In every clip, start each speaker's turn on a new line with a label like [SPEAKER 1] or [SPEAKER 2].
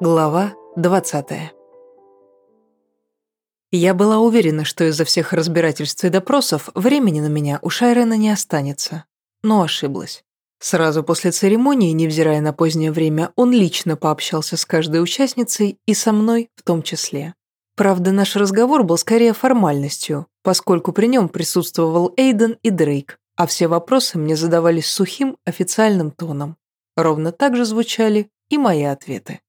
[SPEAKER 1] Глава 20 Я была уверена, что из-за всех разбирательств и допросов времени на меня у Шайрена не останется. Но ошиблась. Сразу после церемонии, невзирая на позднее время, он лично пообщался с каждой участницей и со мной в том числе. Правда, наш разговор был скорее формальностью, поскольку при нем присутствовал Эйден и Дрейк, а все вопросы мне задавались сухим официальным тоном. Ровно так же звучали и мои ответы.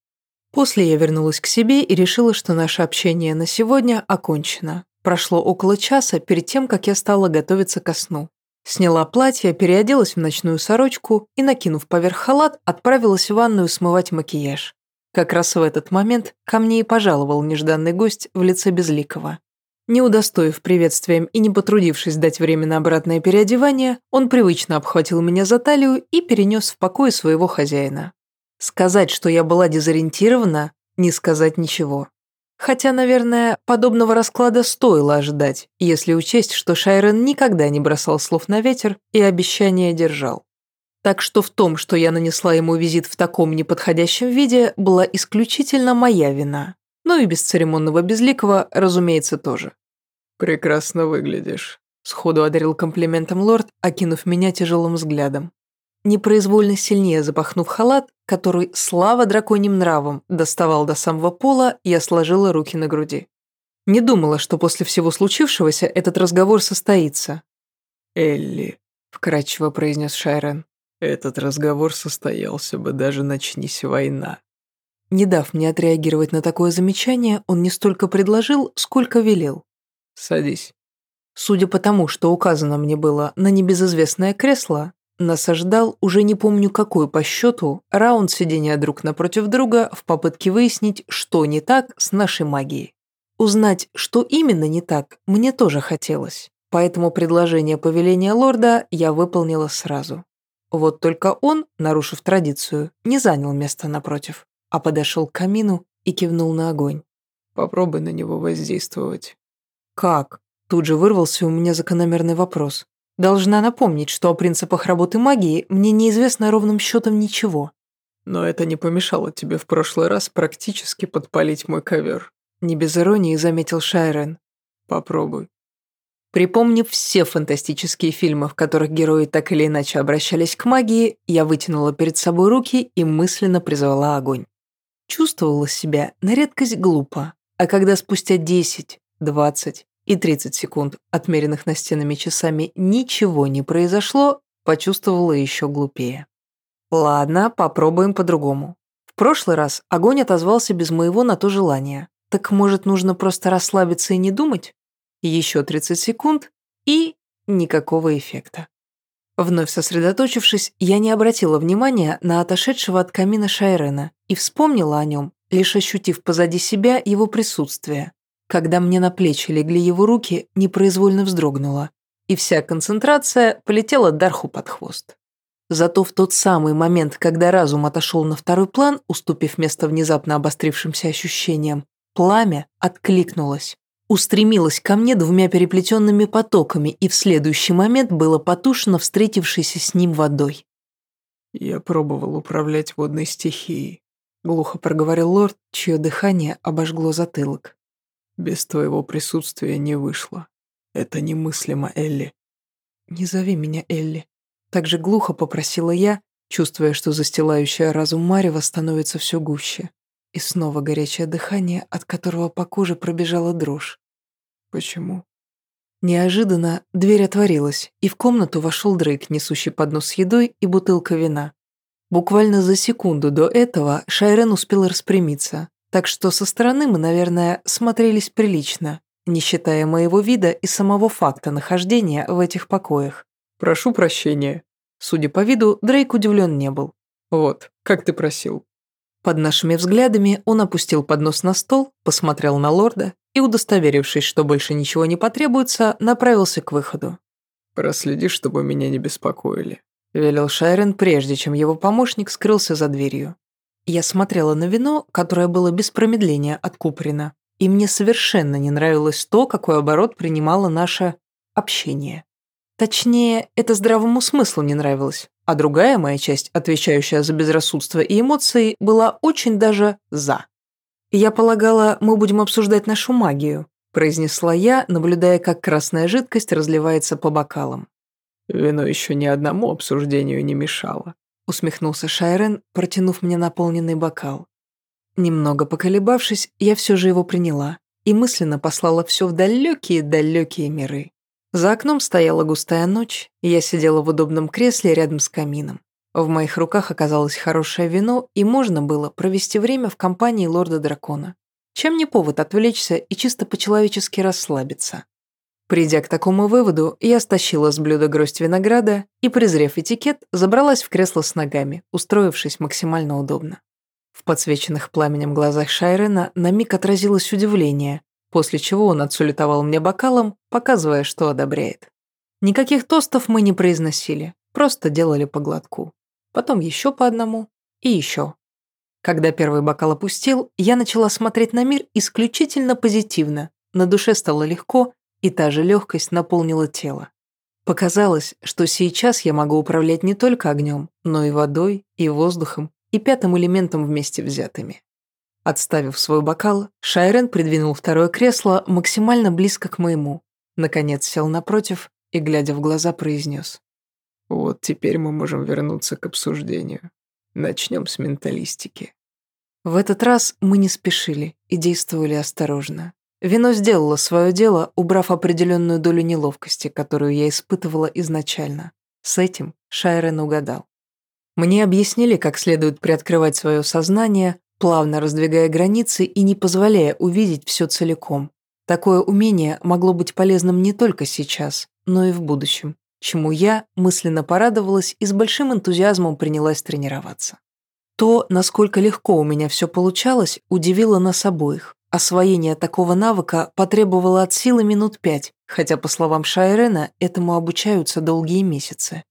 [SPEAKER 1] После я вернулась к себе и решила, что наше общение на сегодня окончено. Прошло около часа перед тем, как я стала готовиться ко сну. Сняла платье, переоделась в ночную сорочку и, накинув поверх халат, отправилась в ванную смывать макияж. Как раз в этот момент ко мне и пожаловал нежданный гость в лице Безликого. Не удостоив приветствием и не потрудившись дать время на обратное переодевание, он привычно обхватил меня за талию и перенес в покой своего хозяина. Сказать, что я была дезориентирована, не сказать ничего. Хотя, наверное, подобного расклада стоило ожидать, если учесть, что Шайрен никогда не бросал слов на ветер и обещания держал. Так что в том, что я нанесла ему визит в таком неподходящем виде, была исключительно моя вина. Ну и бесцеремонного безликого, разумеется, тоже.
[SPEAKER 2] «Прекрасно выглядишь», —
[SPEAKER 1] сходу одарил комплиментом лорд, окинув меня тяжелым взглядом. Непроизвольно сильнее запахнув халат, который, слава драконьим нравам, доставал до самого пола, я сложила руки на груди. Не думала, что после всего случившегося этот разговор состоится.
[SPEAKER 2] «Элли», —
[SPEAKER 1] вкратчиво произнес Шайрен.
[SPEAKER 2] «Этот разговор состоялся бы, даже начнись война».
[SPEAKER 1] Не дав мне отреагировать на такое замечание, он не столько предложил, сколько велел.
[SPEAKER 2] «Садись».
[SPEAKER 1] Судя по тому, что указано мне было на небезызвестное кресло, Насаждал уже не помню какой по счету раунд сидения друг напротив друга в попытке выяснить, что не так с нашей магией. Узнать, что именно не так, мне тоже хотелось, поэтому предложение повеления лорда я выполнила сразу. Вот только он, нарушив традицию, не занял место напротив, а подошел к камину и кивнул на огонь.
[SPEAKER 2] «Попробуй на него воздействовать».
[SPEAKER 1] «Как?» Тут же вырвался у меня закономерный вопрос. Должна напомнить, что о принципах работы магии мне неизвестно ровным счетом ничего.
[SPEAKER 2] Но это не помешало тебе в прошлый раз практически подпалить мой ковер.
[SPEAKER 1] Не без иронии заметил Шайрен.
[SPEAKER 2] Попробуй.
[SPEAKER 1] Припомнив все фантастические фильмы, в которых герои так или иначе обращались к магии, я вытянула перед собой руки и мысленно призвала огонь. Чувствовала себя на редкость глупо, а когда спустя 10, 20, и 30 секунд, отмеренных настенными часами, ничего не произошло, почувствовала еще глупее. Ладно, попробуем по-другому. В прошлый раз огонь отозвался без моего на то желания. Так может, нужно просто расслабиться и не думать? Еще 30 секунд и никакого эффекта. Вновь сосредоточившись, я не обратила внимания на отошедшего от камина Шайрена и вспомнила о нем, лишь ощутив позади себя его присутствие. Когда мне на плечи легли его руки, непроизвольно вздрогнула, и вся концентрация полетела Дарху под хвост. Зато в тот самый момент, когда разум отошел на второй план, уступив место внезапно обострившимся ощущениям, пламя откликнулось, устремилось ко мне двумя переплетенными потоками и в следующий момент было потушено встретившейся с ним водой.
[SPEAKER 2] «Я пробовал управлять водной стихией», — глухо проговорил лорд, чье дыхание обожгло затылок. Без твоего присутствия не вышло. Это немыслимо, Элли.
[SPEAKER 1] Не зови меня Элли. Так же глухо попросила я, чувствуя, что застилающая разум Марева становится все гуще. И снова горячее дыхание, от которого по коже пробежала дрожь.
[SPEAKER 2] Почему?
[SPEAKER 1] Неожиданно дверь отворилась, и в комнату вошел Дрейк, несущий поднос с едой и бутылка вина. Буквально за секунду до этого Шайрен успел распрямиться, так что со стороны мы, наверное, смотрелись прилично, не считая моего вида и самого факта нахождения в этих покоях.
[SPEAKER 2] «Прошу прощения».
[SPEAKER 1] Судя по виду, Дрейк удивлен не был.
[SPEAKER 2] «Вот, как ты просил».
[SPEAKER 1] Под нашими взглядами он опустил поднос на стол, посмотрел на лорда и, удостоверившись, что больше ничего не потребуется, направился к выходу.
[SPEAKER 2] «Проследи, чтобы меня не беспокоили», —
[SPEAKER 1] велел Шайрен, прежде чем его помощник скрылся за дверью. Я смотрела на вино, которое было без промедления откупорено, и мне совершенно не нравилось то, какой оборот принимало наше общение. Точнее, это здравому смыслу не нравилось, а другая моя часть, отвечающая за безрассудство и эмоции, была очень даже «за». «Я полагала, мы будем обсуждать нашу магию», произнесла я, наблюдая, как красная жидкость разливается по бокалам.
[SPEAKER 2] «Вино еще ни одному обсуждению не мешало»,
[SPEAKER 1] усмехнулся Шайрен, протянув мне наполненный бокал. Немного поколебавшись, я все же его приняла и мысленно послала все в далекие-далекие миры. За окном стояла густая ночь, и я сидела в удобном кресле рядом с камином. В моих руках оказалось хорошее вино, и можно было провести время в компании лорда-дракона. Чем не повод отвлечься и чисто по-человечески расслабиться. Придя к такому выводу, я стащила с блюда гроздь винограда и, презрев этикет, забралась в кресло с ногами, устроившись максимально удобно. В подсвеченных пламенем глазах Шайрена на миг отразилось удивление, после чего он отсулетовал мне бокалом, показывая, что одобряет. Никаких тостов мы не произносили, просто делали по глотку. Потом еще по одному и еще. Когда первый бокал опустил, я начала смотреть на мир исключительно позитивно. На душе стало легко, и та же легкость наполнила тело. Показалось, что сейчас я могу управлять не только огнем, но и водой, и воздухом, и пятым элементом вместе взятыми. Отставив свой бокал, Шайрен придвинул второе кресло максимально близко к моему. Наконец сел напротив и, глядя в глаза, произнес.
[SPEAKER 2] «Вот теперь мы можем вернуться к обсуждению. Начнем с менталистики».
[SPEAKER 1] В этот раз мы не спешили и действовали осторожно. Вино сделало свое дело, убрав определенную долю неловкости, которую я испытывала изначально. С этим Шайрен угадал. Мне объяснили, как следует приоткрывать свое сознание, плавно раздвигая границы и не позволяя увидеть все целиком. Такое умение могло быть полезным не только сейчас, но и в будущем, чему я мысленно порадовалась и с большим энтузиазмом принялась тренироваться. То, насколько легко у меня все получалось, удивило нас обоих. Освоение такого навыка потребовало от силы минут пять, хотя, по словам Шайрена, этому обучаются долгие месяцы.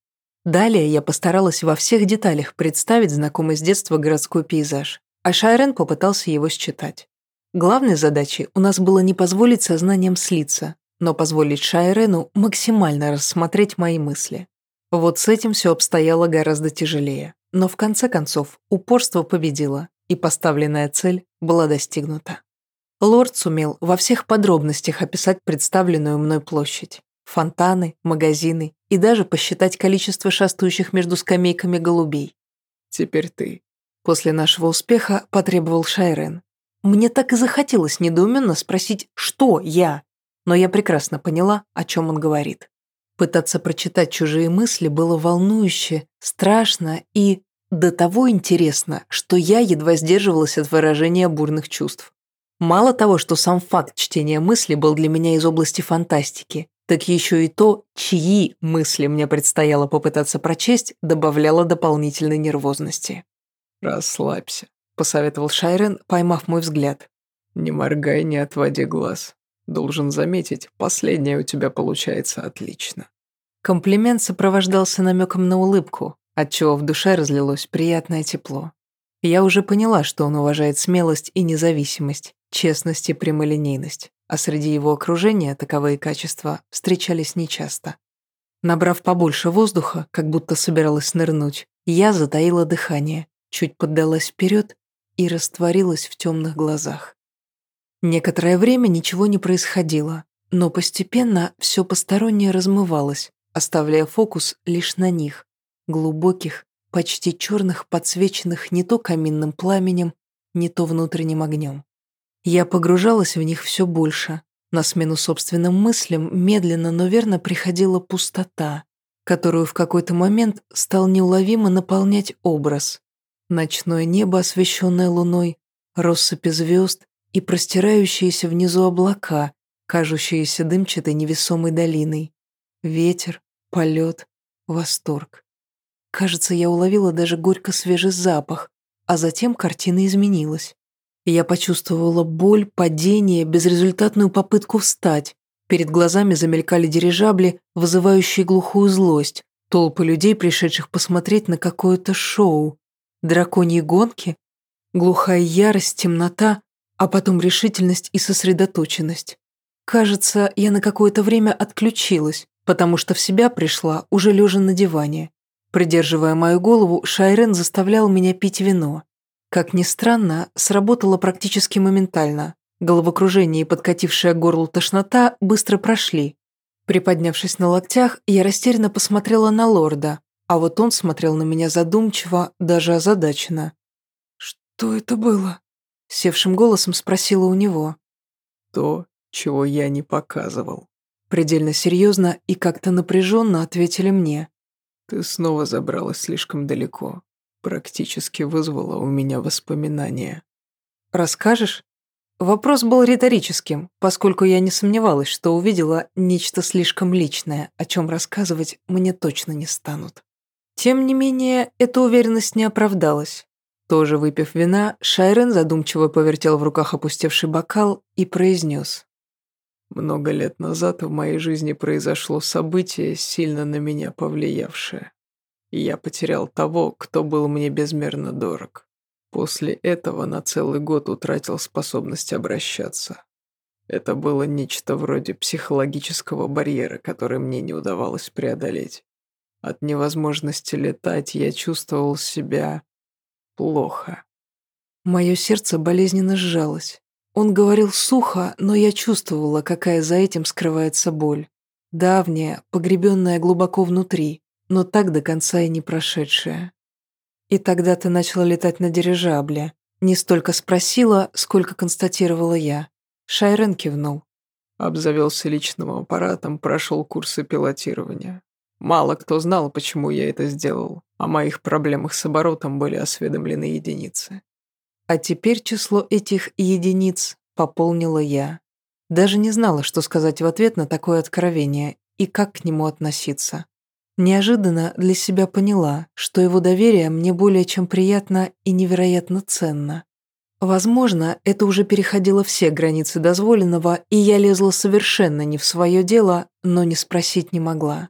[SPEAKER 1] Далее я постаралась во всех деталях представить знакомый с детства городской пейзаж, а Шайрен попытался его считать. Главной задачей у нас было не позволить сознанием слиться, но позволить Шайрену максимально рассмотреть мои мысли. Вот с этим все обстояло гораздо тяжелее. Но в конце концов упорство победило, и поставленная цель была достигнута. Лорд сумел во всех подробностях описать представленную мной площадь. Фонтаны, магазины и даже посчитать количество шастающих между скамейками голубей.
[SPEAKER 2] «Теперь ты»,
[SPEAKER 1] После нашего успеха потребовал Шайрен. Мне так и захотелось недоуменно спросить, что я, но я прекрасно поняла, о чем он говорит. Пытаться прочитать чужие мысли было волнующе, страшно и до того интересно, что я едва сдерживалась от выражения бурных чувств. Мало того, что сам факт чтения мысли был для меня из области фантастики, так еще и то, чьи мысли мне предстояло попытаться прочесть, добавляло дополнительной нервозности.
[SPEAKER 2] «Расслабься», —
[SPEAKER 1] посоветовал Шайрен, поймав мой взгляд.
[SPEAKER 2] «Не моргай, не отводи глаз. Должен заметить, последнее у тебя получается отлично».
[SPEAKER 1] Комплимент сопровождался намеком на улыбку, отчего в душе разлилось приятное тепло. Я уже поняла, что он уважает смелость и независимость, честность и прямолинейность, а среди его окружения таковые качества встречались нечасто. Набрав побольше воздуха, как будто собиралась нырнуть, я затаила дыхание, чуть поддалась вперед и растворилась в темных глазах. Некоторое время ничего не происходило, но постепенно все постороннее размывалось, оставляя фокус лишь на них, глубоких, почти черных, подсвеченных не то каминным пламенем, не то внутренним огнем. Я погружалась в них все больше. На смену собственным мыслям медленно, но верно приходила пустота, которую в какой-то момент стал неуловимо наполнять образ. Ночное небо, освещенное луной, россыпи звезд и простирающиеся внизу облака, кажущиеся дымчатой невесомой долиной. Ветер, полет, восторг. Кажется, я уловила даже горько-свежий запах, а затем картина изменилась. Я почувствовала боль, падение, безрезультатную попытку встать. Перед глазами замелькали дирижабли, вызывающие глухую злость, толпы людей, пришедших посмотреть на какое-то шоу. Драконьи гонки, глухая ярость, темнота, а потом решительность и сосредоточенность. Кажется, я на какое-то время отключилась, потому что в себя пришла, уже лежа на диване. Придерживая мою голову, Шайрен заставлял меня пить вино. Как ни странно, сработало практически моментально. Головокружение и подкатившая к горлу тошнота быстро прошли. Приподнявшись на локтях, я растерянно посмотрела на лорда, а вот он смотрел на меня задумчиво, даже озадаченно. «Что это было?» — севшим голосом спросила у него.
[SPEAKER 2] «То, чего я не показывал».
[SPEAKER 1] Предельно серьезно и как-то напряженно ответили мне.
[SPEAKER 2] «Ты снова забралась слишком далеко практически вызвало у меня воспоминания.
[SPEAKER 1] «Расскажешь?» Вопрос был риторическим, поскольку я не сомневалась, что увидела нечто слишком личное, о чем рассказывать мне точно не станут. Тем не менее, эта уверенность не оправдалась. Тоже выпив вина, Шайрен задумчиво повертел в руках опустевший бокал и произнес.
[SPEAKER 2] «Много лет назад в моей жизни произошло событие, сильно на меня повлиявшее я потерял того, кто был мне безмерно дорог. После этого на целый год утратил способность обращаться. Это было нечто вроде психологического барьера, который мне не удавалось преодолеть. От невозможности летать я чувствовал себя плохо.
[SPEAKER 1] Мое сердце болезненно сжалось. Он говорил сухо, но я чувствовала, какая за этим скрывается боль. Давняя, погребенная глубоко внутри, но так до конца и не прошедшая. И тогда ты начала летать на дирижабле. Не столько спросила, сколько констатировала я. Шайрен кивнул.
[SPEAKER 2] Обзавелся личным аппаратом, прошел курсы пилотирования. Мало кто знал, почему я это сделал. О моих проблемах с оборотом были осведомлены единицы.
[SPEAKER 1] А теперь число этих единиц пополнила я. Даже не знала, что сказать в ответ на такое откровение и как к нему относиться. Неожиданно для себя поняла, что его доверие мне более чем приятно и невероятно ценно. Возможно, это уже переходило все границы дозволенного, и я лезла совершенно не в свое дело, но не спросить не могла.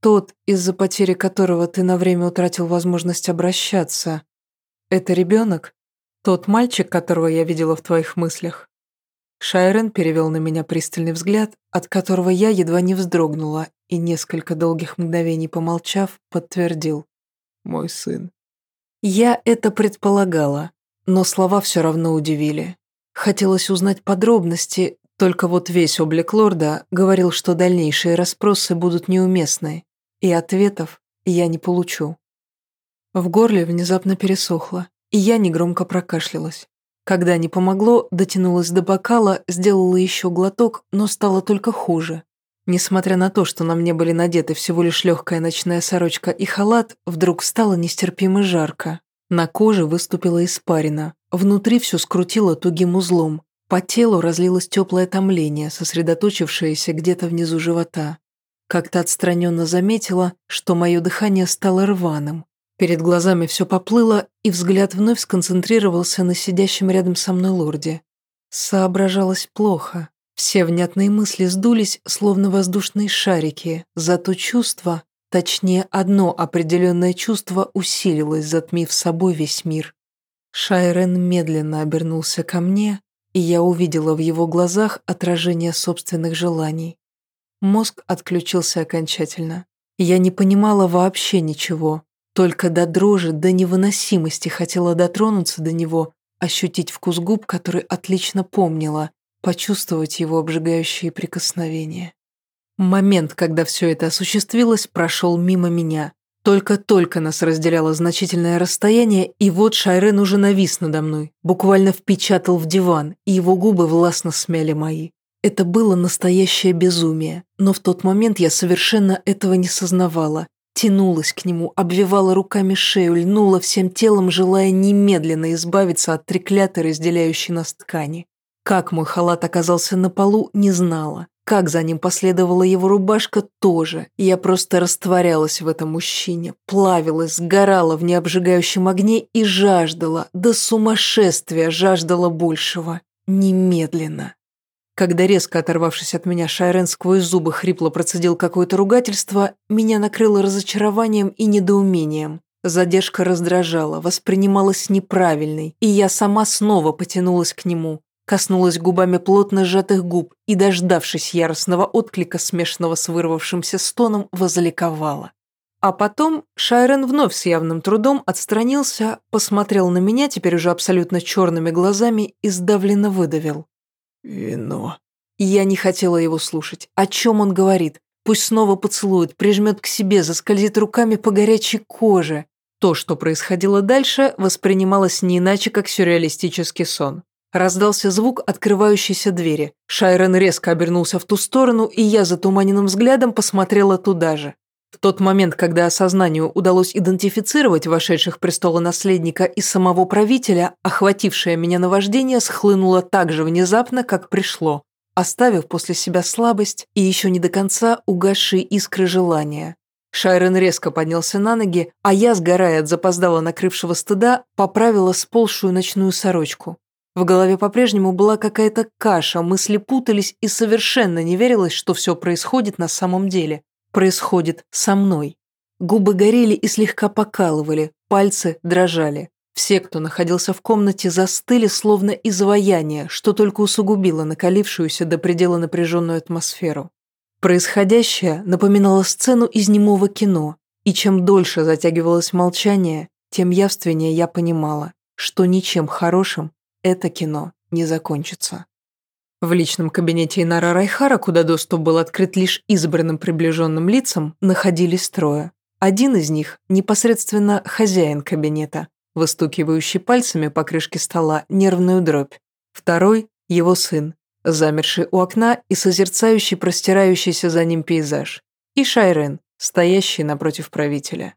[SPEAKER 1] Тот, из-за потери которого ты на время утратил возможность обращаться, это ребенок? Тот мальчик, которого я видела в твоих мыслях? Шайрен перевел на меня пристальный взгляд, от которого я едва не вздрогнула и, несколько долгих мгновений помолчав, подтвердил.
[SPEAKER 2] «Мой сын».
[SPEAKER 1] Я это предполагала, но слова все равно удивили. Хотелось узнать подробности, только вот весь облик лорда говорил, что дальнейшие расспросы будут неуместны, и ответов я не получу. В горле внезапно пересохло, и я негромко прокашлялась. Когда не помогло, дотянулась до бокала, сделала еще глоток, но стало только хуже. Несмотря на то, что на мне были надеты всего лишь легкая ночная сорочка и халат, вдруг стало нестерпимо жарко. На коже выступила испарина, внутри все скрутило тугим узлом. По телу разлилось теплое томление, сосредоточившееся где-то внизу живота. Как-то отстраненно заметила, что мое дыхание стало рваным. Перед глазами все поплыло, и взгляд вновь сконцентрировался на сидящем рядом со мной лорде. Соображалось плохо. Все внятные мысли сдулись, словно воздушные шарики, зато чувство, точнее одно определенное чувство усилилось, затмив собой весь мир. Шайрен медленно обернулся ко мне, и я увидела в его глазах отражение собственных желаний. Мозг отключился окончательно. Я не понимала вообще ничего, только до дрожи, до невыносимости хотела дотронуться до него, ощутить вкус губ, который отлично помнила, почувствовать его обжигающие прикосновения. Момент, когда все это осуществилось, прошел мимо меня. Только-только нас разделяло значительное расстояние, и вот Шайрен уже навис надо мной, буквально впечатал в диван, и его губы властно смяли мои. Это было настоящее безумие, но в тот момент я совершенно этого не сознавала, Тянулась к нему, обвивала руками шею, льнула всем телом, желая немедленно избавиться от треклятой, разделяющей нас ткани. Как мой халат оказался на полу, не знала. Как за ним последовала его рубашка, тоже. Я просто растворялась в этом мужчине, плавилась, сгорала в необжигающем огне и жаждала, до сумасшествия жаждала большего. Немедленно. Когда резко оторвавшись от меня, Шайрен сквозь зубы хрипло процедил какое-то ругательство, меня накрыло разочарованием и недоумением. Задержка раздражала, воспринималась неправильной, и я сама снова потянулась к нему, коснулась губами плотно сжатых губ и, дождавшись яростного отклика, смешанного с вырвавшимся стоном, возликовала. А потом Шайрен вновь с явным трудом отстранился, посмотрел на меня теперь уже абсолютно черными глазами и сдавленно выдавил.
[SPEAKER 2] «Вино».
[SPEAKER 1] Я не хотела его слушать. О чем он говорит? Пусть снова поцелует, прижмет к себе, заскользит руками по горячей коже. То, что происходило дальше, воспринималось не иначе, как сюрреалистический сон. Раздался звук открывающейся двери. Шайрон резко обернулся в ту сторону, и я затуманенным взглядом посмотрела туда же. В тот момент, когда осознанию удалось идентифицировать вошедших престола наследника и самого правителя, охватившее меня наваждение схлынуло так же внезапно, как пришло, оставив после себя слабость и еще не до конца угасшие искры желания. Шайрон резко поднялся на ноги, а я, сгорая от запоздало накрывшего стыда, поправила сползшую ночную сорочку. В голове по-прежнему была какая-то каша, мысли путались и совершенно не верилось, что все происходит на самом деле. Происходит со мной. Губы горели и слегка покалывали, пальцы дрожали. Все, кто находился в комнате, застыли, словно изваяние, что только усугубило накалившуюся до предела напряженную атмосферу. Происходящее напоминало сцену из немого кино, и чем дольше затягивалось молчание, тем явственнее я понимала, что ничем хорошим это кино не закончится. В личном кабинете Инара Райхара, куда доступ был открыт лишь избранным приближенным лицам, находились трое. Один из них – непосредственно хозяин кабинета, выстукивающий пальцами по крышке стола нервную дробь. Второй – его сын, замерший у окна и созерцающий простирающийся за ним пейзаж. И Шайрен, стоящий напротив правителя.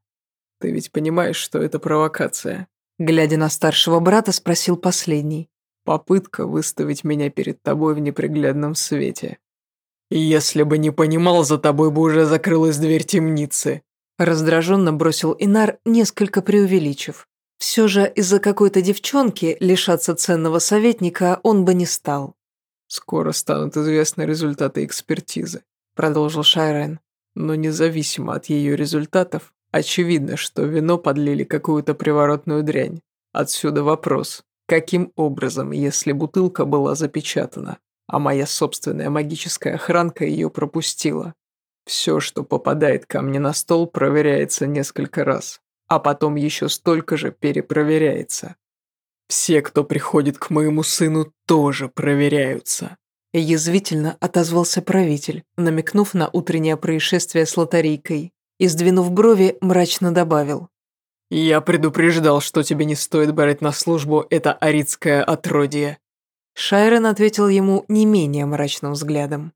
[SPEAKER 2] «Ты ведь понимаешь, что это провокация?»
[SPEAKER 1] Глядя на старшего брата, спросил последний.
[SPEAKER 2] «Попытка выставить меня перед тобой в неприглядном свете. Если бы не понимал, за тобой бы уже закрылась дверь темницы».
[SPEAKER 1] Раздраженно бросил Инар, несколько преувеличив. Все же из-за какой-то девчонки лишаться ценного советника он бы не стал.
[SPEAKER 2] «Скоро станут известны результаты экспертизы», — продолжил Шайрен. «Но независимо от ее результатов, Очевидно, что вино подлили какую-то приворотную дрянь. Отсюда вопрос. Каким образом, если бутылка была запечатана, а моя собственная магическая охранка ее пропустила? Все, что попадает ко мне на стол, проверяется несколько раз, а потом еще столько же перепроверяется. Все, кто приходит к моему сыну, тоже проверяются.
[SPEAKER 1] Язвительно отозвался правитель, намекнув на утреннее происшествие с лотерейкой и, сдвинув брови, мрачно добавил.
[SPEAKER 2] «Я предупреждал, что тебе не стоит брать на службу это аридское отродье».
[SPEAKER 1] Шайрон ответил ему не менее мрачным взглядом.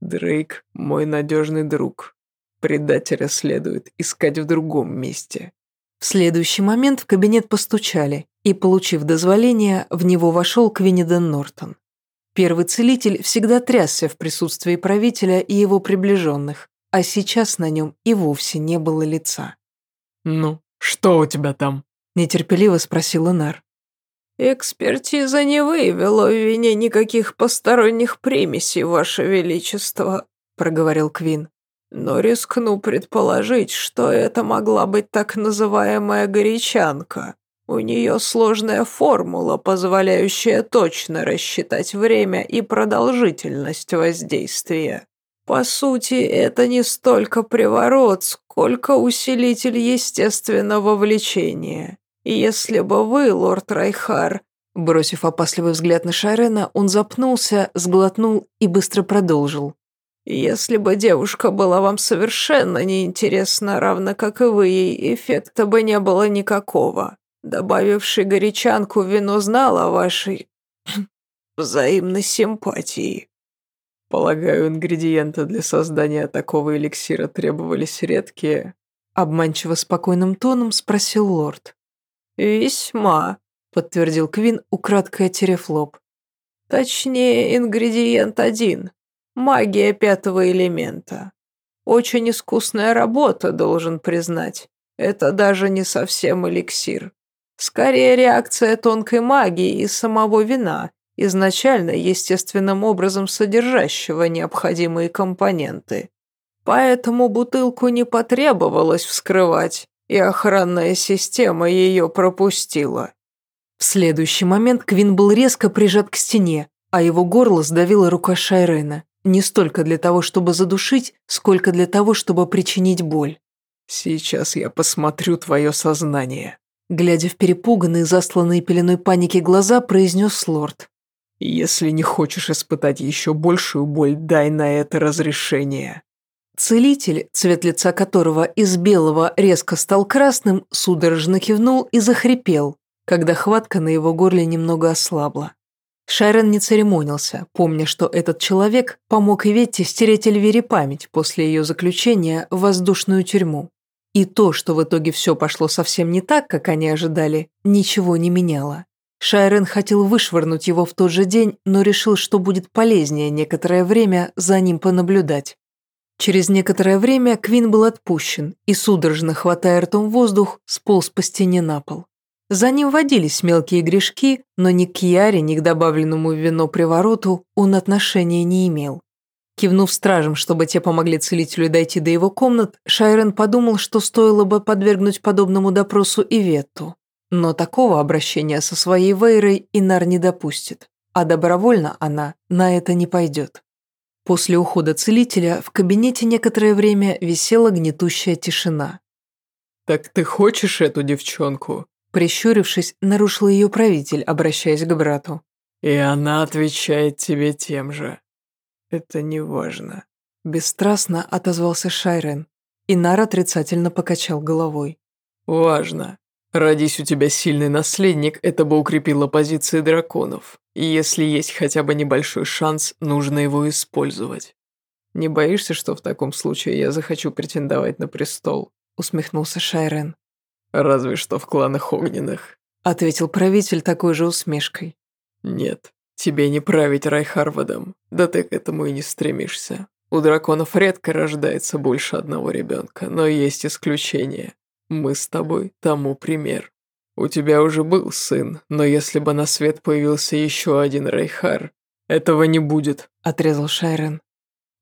[SPEAKER 2] «Дрейк – мой надежный друг. Предателя следует искать в другом месте».
[SPEAKER 1] В следующий момент в кабинет постучали, и, получив дозволение, в него вошел Квиниден Нортон. Первый целитель всегда трясся в присутствии правителя и его приближенных, а сейчас на нем и вовсе не было лица.
[SPEAKER 2] «Ну, что у тебя там?»
[SPEAKER 1] – нетерпеливо спросил Инар.
[SPEAKER 3] «Экспертиза не выявила в вине никаких посторонних примесей, Ваше Величество», – проговорил Квин. «Но рискну предположить, что это могла быть так называемая горячанка. У нее сложная формула, позволяющая точно рассчитать время и продолжительность воздействия. По сути, это не столько приворот, сколько усилитель естественного влечения. Если бы вы, лорд Райхар,
[SPEAKER 1] Бросив опасливый взгляд на Шарена, он запнулся, сглотнул и быстро продолжил.
[SPEAKER 3] «Если бы девушка была вам совершенно неинтересна, равно как и вы ей, эффекта бы не было никакого. Добавивший горячанку вино знал о вашей взаимной симпатии.
[SPEAKER 2] Полагаю, ингредиенты для создания такого эликсира требовались редкие.
[SPEAKER 1] Обманчиво спокойным тоном спросил лорд.
[SPEAKER 3] «Весьма», — подтвердил Квин, украдкой отерев лоб. Точнее, ингредиент один – магия пятого элемента. Очень искусная работа, должен признать. Это даже не совсем эликсир. Скорее реакция тонкой магии из самого вина, изначально естественным образом содержащего необходимые компоненты. Поэтому бутылку не потребовалось вскрывать, и охранная система ее пропустила.
[SPEAKER 1] В следующий момент Квин был резко прижат к стене, а его горло сдавила рука Шайрена. Не столько для того, чтобы задушить, сколько для того, чтобы причинить боль.
[SPEAKER 2] «Сейчас я посмотрю твое сознание»,
[SPEAKER 1] Глядя в перепуганные, засланные пеленой паники глаза, произнес лорд.
[SPEAKER 2] «Если не хочешь испытать еще большую боль, дай на это разрешение».
[SPEAKER 1] Целитель, цвет лица которого из белого резко стал красным, судорожно кивнул и захрипел, когда хватка на его горле немного ослабла. Шайрен не церемонился, помня, что этот человек помог Иветте стереть Эльвире память после ее заключения в воздушную тюрьму. И то, что в итоге все пошло совсем не так, как они ожидали, ничего не меняло. Шайрен хотел вышвырнуть его в тот же день, но решил, что будет полезнее некоторое время за ним понаблюдать. Через некоторое время Квин был отпущен и, судорожно хватая ртом воздух, сполз по стене на пол. За ним водились мелкие грешки, но ни к Яре, ни к добавленному в вино привороту он отношения не имел. Кивнув стражам, чтобы те помогли целителю дойти до его комнат, Шайрен подумал, что стоило бы подвергнуть подобному допросу и Ветту. Но такого обращения со своей Вейрой Инар не допустит, а добровольно она на это не пойдет. После ухода целителя в кабинете некоторое время висела гнетущая тишина.
[SPEAKER 2] «Так ты хочешь эту девчонку?»
[SPEAKER 1] Прищурившись, нарушил ее правитель, обращаясь к брату.
[SPEAKER 2] «И она отвечает тебе тем же». «Это не важно», –
[SPEAKER 1] бесстрастно отозвался Шайрен. Инар отрицательно покачал головой.
[SPEAKER 2] «Важно. Родись у тебя сильный наследник, это бы укрепило позиции драконов. И если есть хотя бы небольшой шанс, нужно его использовать. Не боишься, что в таком случае я захочу претендовать на престол?» – усмехнулся Шайрен. «Разве что в кланах огненных», –
[SPEAKER 1] ответил правитель такой же усмешкой.
[SPEAKER 2] «Нет, Тебе не править Райхарвадом, да ты к этому и не стремишься. У драконов редко рождается больше одного ребенка, но есть исключения. Мы с тобой тому пример. У тебя уже был сын, но если бы на свет появился еще один Райхар, этого не будет, отрезал Шайрен.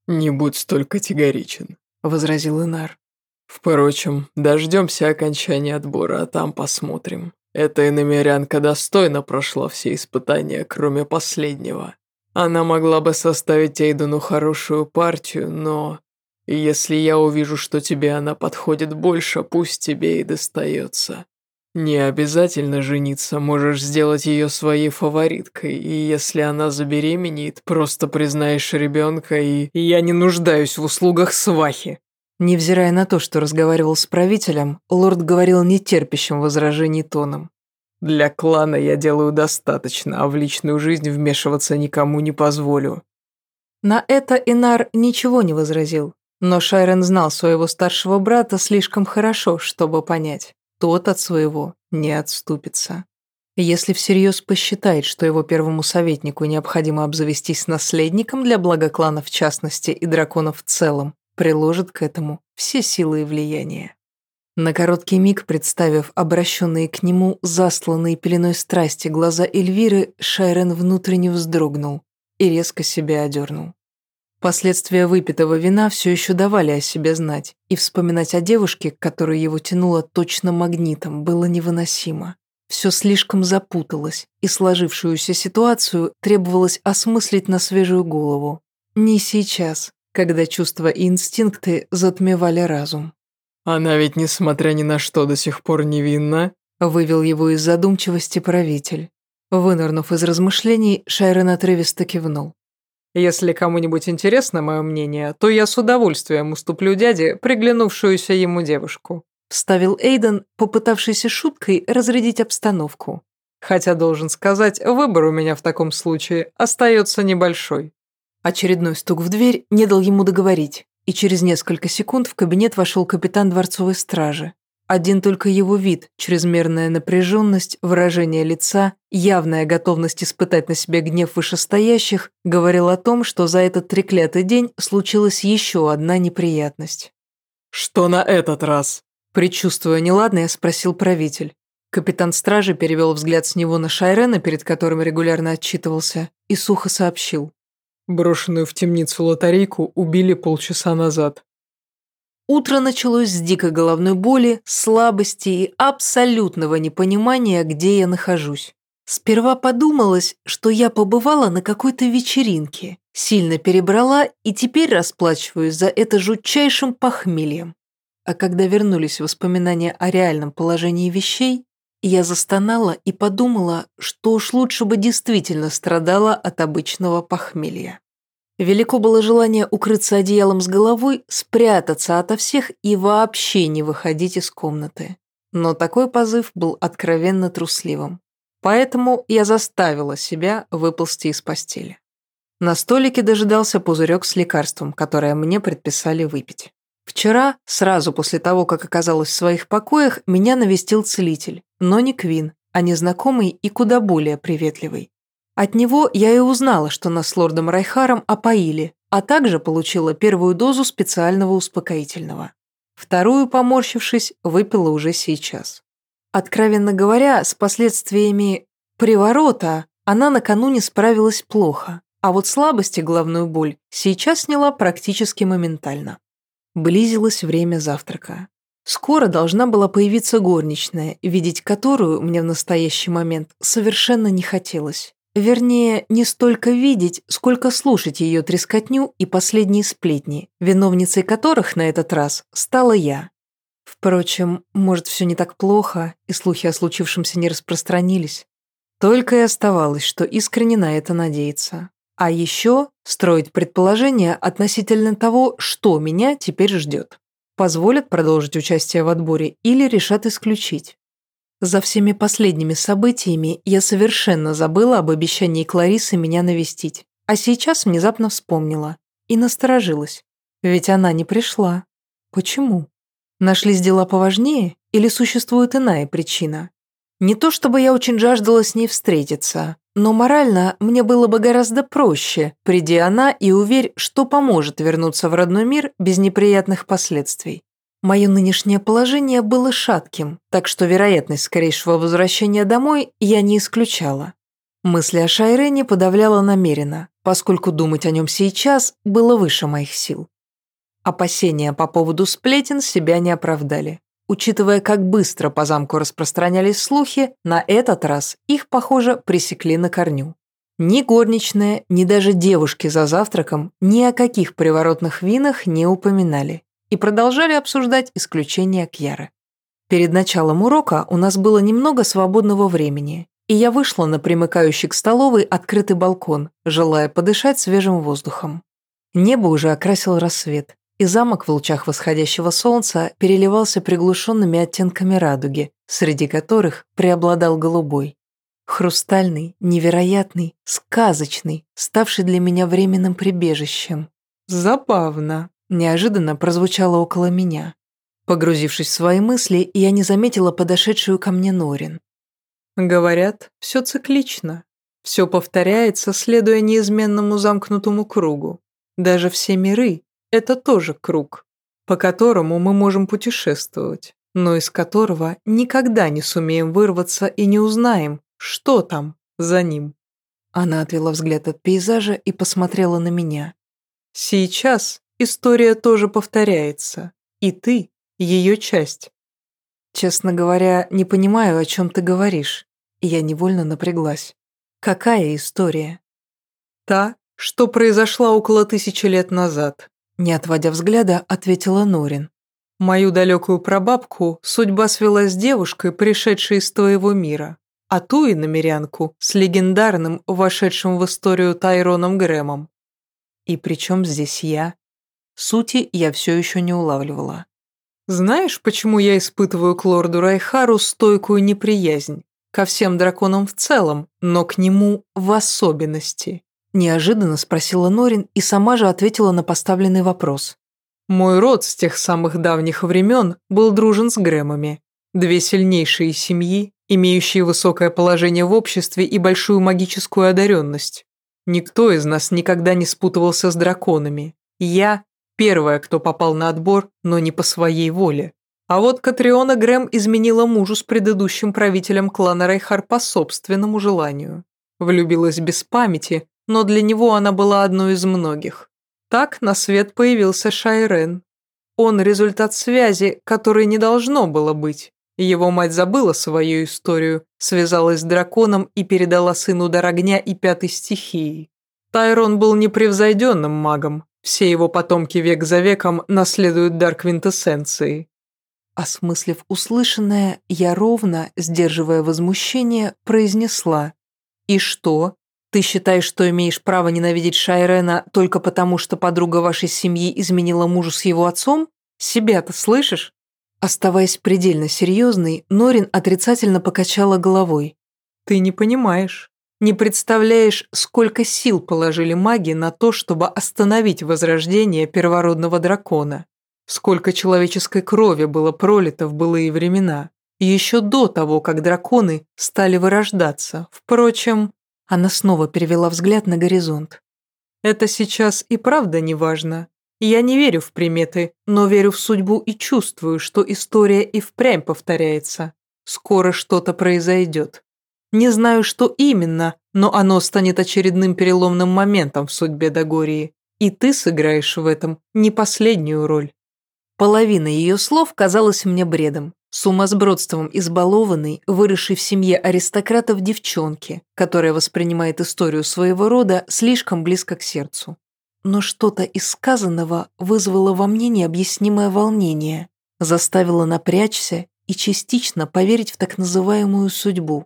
[SPEAKER 2] Не будь столь категоричен, возразил Инар. Впрочем, дождемся окончания отбора, а там посмотрим. Эта иномерянка достойно прошла все испытания, кроме последнего. Она могла бы составить Эйдену хорошую партию, но... Если я увижу, что тебе она подходит больше, пусть тебе и достается. Не обязательно жениться, можешь сделать ее своей фавориткой, и если она забеременеет, просто признаешь ребенка и...
[SPEAKER 1] Я не нуждаюсь в услугах свахи. Невзирая на то, что разговаривал с правителем, лорд говорил нетерпящим возражений тоном.
[SPEAKER 2] «Для клана я делаю достаточно, а в личную жизнь вмешиваться никому не позволю».
[SPEAKER 1] На это Инар ничего не возразил, но Шайрен знал своего старшего брата слишком хорошо, чтобы понять, тот от своего не отступится. Если всерьез посчитает, что его первому советнику необходимо обзавестись наследником для блага клана в частности и драконов в целом, приложит к этому все силы и влияния. На короткий миг, представив обращенные к нему засланные пеленой страсти глаза Эльвиры, Шайрен внутренне вздрогнул и резко себя одернул. Последствия выпитого вина все еще давали о себе знать, и вспоминать о девушке, которая его тянула точно магнитом, было невыносимо. Все слишком запуталось, и сложившуюся ситуацию требовалось осмыслить на свежую голову. Не сейчас, когда чувства и инстинкты затмевали разум.
[SPEAKER 2] «Она ведь, несмотря ни на что, до сих пор невинна?»
[SPEAKER 1] Вывел его из задумчивости правитель. Вынырнув из размышлений, Шайрен отрывисто кивнул.
[SPEAKER 3] «Если кому-нибудь интересно мое мнение, то я с удовольствием уступлю дяде приглянувшуюся ему девушку»,
[SPEAKER 1] вставил Эйден, попытавшийся шуткой разрядить обстановку.
[SPEAKER 3] «Хотя, должен сказать, выбор у меня в таком случае остается небольшой».
[SPEAKER 1] Очередной стук в дверь не дал ему договорить, и через несколько секунд в кабинет вошел капитан дворцовой стражи. Один только его вид, чрезмерная напряженность, выражение лица, явная готовность испытать на себе гнев вышестоящих говорил о том, что за этот треклятый день случилась еще одна неприятность.
[SPEAKER 2] «Что на этот раз?»
[SPEAKER 1] Предчувствуя неладное, спросил правитель. Капитан стражи перевел взгляд с него на Шайрена, перед которым регулярно отчитывался, и сухо сообщил.
[SPEAKER 2] Брошенную в темницу лотерейку убили полчаса назад.
[SPEAKER 1] Утро началось с дикой головной боли, слабости и абсолютного непонимания, где я нахожусь. Сперва подумалось, что я побывала на какой-то вечеринке, сильно перебрала и теперь расплачиваюсь за это жутчайшим похмельем. А когда вернулись воспоминания о реальном положении вещей, я застонала и подумала, что уж лучше бы действительно страдала от обычного похмелья. Велико было желание укрыться одеялом с головой, спрятаться ото всех и вообще не выходить из комнаты. Но такой позыв был откровенно трусливым. Поэтому я заставила себя выползти из постели. На столике дожидался пузырек с лекарством, которое мне предписали выпить. Вчера, сразу после того, как оказалась в своих покоях, меня навестил целитель, но не Квин, а незнакомый и куда более приветливый. От него я и узнала, что нас с лордом Райхаром опоили, а также получила первую дозу специального успокоительного. Вторую, поморщившись, выпила уже сейчас. Откровенно говоря, с последствиями приворота она накануне справилась плохо, а вот слабость и головную боль сейчас сняла практически моментально. Близилось время завтрака. Скоро должна была появиться горничная, видеть которую мне в настоящий момент совершенно не хотелось. Вернее, не столько видеть, сколько слушать ее трескотню и последние сплетни, виновницей которых на этот раз стала я. Впрочем, может, все не так плохо, и слухи о случившемся не распространились. Только и оставалось, что искренне на это надеяться. А еще строить предположения относительно того, что меня теперь ждет. Позволят продолжить участие в отборе или решат исключить. За всеми последними событиями я совершенно забыла об обещании Кларисы меня навестить, а сейчас внезапно вспомнила и насторожилась. Ведь она не пришла. Почему? Нашлись дела поважнее или существует иная причина? Не то чтобы я очень жаждала с ней встретиться, но морально мне было бы гораздо проще, приди она и уверь, что поможет вернуться в родной мир без неприятных последствий. Мое нынешнее положение было шатким, так что вероятность скорейшего возвращения домой я не исключала. Мысли о Шайрене подавляла намеренно, поскольку думать о нем сейчас было выше моих сил. Опасения по поводу сплетен себя не оправдали. Учитывая, как быстро по замку распространялись слухи, на этот раз их, похоже, пресекли на корню. Ни горничная, ни даже девушки за завтраком ни о каких приворотных винах не упоминали и продолжали обсуждать исключение Кьяры. Перед началом урока у нас было немного свободного времени, и я вышла на примыкающий к столовой открытый балкон, желая подышать свежим воздухом. Небо уже окрасил рассвет, и замок в лучах восходящего солнца переливался приглушенными оттенками радуги, среди которых преобладал голубой. Хрустальный, невероятный, сказочный, ставший для меня временным прибежищем. Забавно. Неожиданно прозвучало около меня. Погрузившись в свои мысли, я не заметила подошедшую ко мне Норин. Говорят, все циклично. Все повторяется, следуя неизменному замкнутому кругу. Даже все миры – это тоже круг, по которому мы можем путешествовать, но из которого никогда не сумеем вырваться и не узнаем, что там за ним. Она отвела взгляд от пейзажа и посмотрела на меня. Сейчас История тоже повторяется, и ты – ее часть. Честно говоря, не понимаю, о чем ты говоришь. Я невольно напряглась. Какая история? Та, что произошла около тысячи лет назад. Не отводя взгляда, ответила Норин. Мою далекую прабабку судьба свела с девушкой, пришедшей из твоего мира, а ту и намерянку с легендарным, вошедшим в историю Тайроном Грэмом. И при чем здесь я? Сути я все еще не улавливала. «Знаешь, почему я испытываю к лорду Райхару стойкую неприязнь? Ко всем драконам в целом, но к нему в особенности?» Неожиданно спросила Норин и сама же ответила на поставленный вопрос. Мой род с тех самых давних времен был дружен с Грэмами. Две сильнейшие семьи, имеющие высокое положение в обществе и большую магическую одаренность. Никто из нас никогда не спутывался с драконами. Я – первая, кто попал на отбор, но не по своей воле. А вот Катриона Грэм изменила мужу с предыдущим правителем клана Рейхар по собственному желанию. Влюбилась без памяти, но для него она была одной из многих. Так на свет появился Шайрен. Он результат связи, которой не должно было быть. Его мать забыла свою историю, связалась с драконом и передала сыну дар огня и пятой стихии. Тайрон был непревзойденным магом, все его потомки век за веком наследуют дар квинтэссенции. Осмыслив услышанное, я ровно, сдерживая возмущение, произнесла. «И что? Ты считаешь, что имеешь право ненавидеть Шайрена только потому, что подруга вашей семьи изменила мужу с его отцом? Себя-то слышишь?» Оставаясь предельно серьезной, Норин отрицательно покачала головой. «Ты не понимаешь. Не представляешь, сколько сил положили маги на то, чтобы остановить возрождение первородного дракона. Сколько человеческой крови было пролито в былые времена. Еще до того, как драконы стали вырождаться. Впрочем, она снова перевела взгляд на горизонт. Это сейчас и правда не важно. Я не верю в приметы, но верю в судьбу и чувствую, что история и впрямь повторяется. Скоро что-то произойдет. Не знаю, что именно, но оно станет очередным переломным моментом в судьбе Дагории. И ты сыграешь в этом не последнюю роль. Половина ее слов казалась мне бредом. Сумасбродством избалованной, выросшей в семье аристократов девчонки, которая воспринимает историю своего рода слишком близко к сердцу но что-то из сказанного вызвало во мне необъяснимое волнение, заставило напрячься и частично поверить в так называемую судьбу.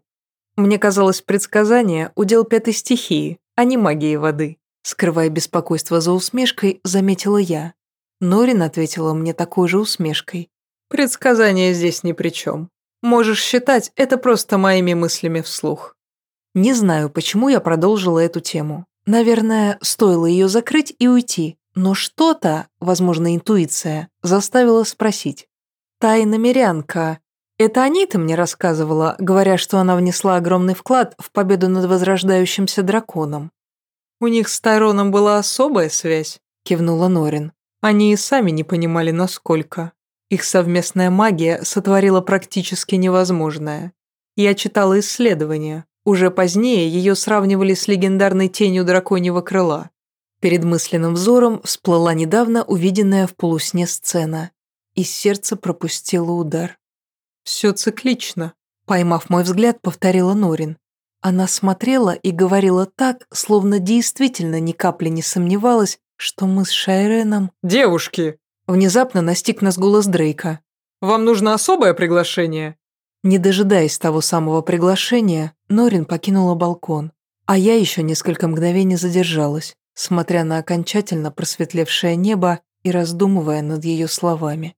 [SPEAKER 1] Мне казалось, предсказание – удел пятой стихии, а не магии воды. Скрывая беспокойство за усмешкой, заметила я. Норин ответила мне такой же усмешкой. «Предсказание здесь ни при чем. Можешь считать это просто моими мыслями вслух». Не знаю, почему я продолжила эту тему. Наверное, стоило ее закрыть и уйти, но что-то, возможно, интуиция, заставила спросить. «Тайна мирянка. Это ты мне рассказывала, говоря, что она внесла огромный вклад в победу над возрождающимся драконом?» «У них с Тайроном была особая связь», — кивнула Норин. «Они и сами не понимали, насколько. Их совместная магия сотворила практически невозможное. Я читала исследования. Уже позднее ее сравнивали с легендарной тенью драконьего крыла. Перед мысленным взором всплыла недавно увиденная в полусне сцена. И сердце пропустило удар. «Все циклично», — поймав мой взгляд, повторила Норин. Она смотрела и говорила так, словно действительно ни капли не сомневалась, что мы с Шайреном... «Девушки!» Внезапно настиг нас голос Дрейка. «Вам нужно особое приглашение?» Не дожидаясь того самого приглашения, Норин покинула балкон, а я еще несколько мгновений задержалась, смотря на окончательно просветлевшее небо и раздумывая над ее словами.